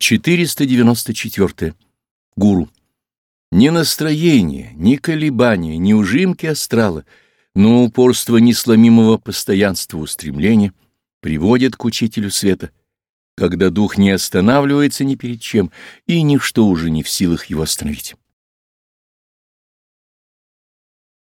494. Гуру. Ни настроение, ни колебания, ни ужимки астрала, но упорство несломимого постоянства устремления приводит к учителю света, когда дух не останавливается ни перед чем, и ничто уже не в силах его остановить.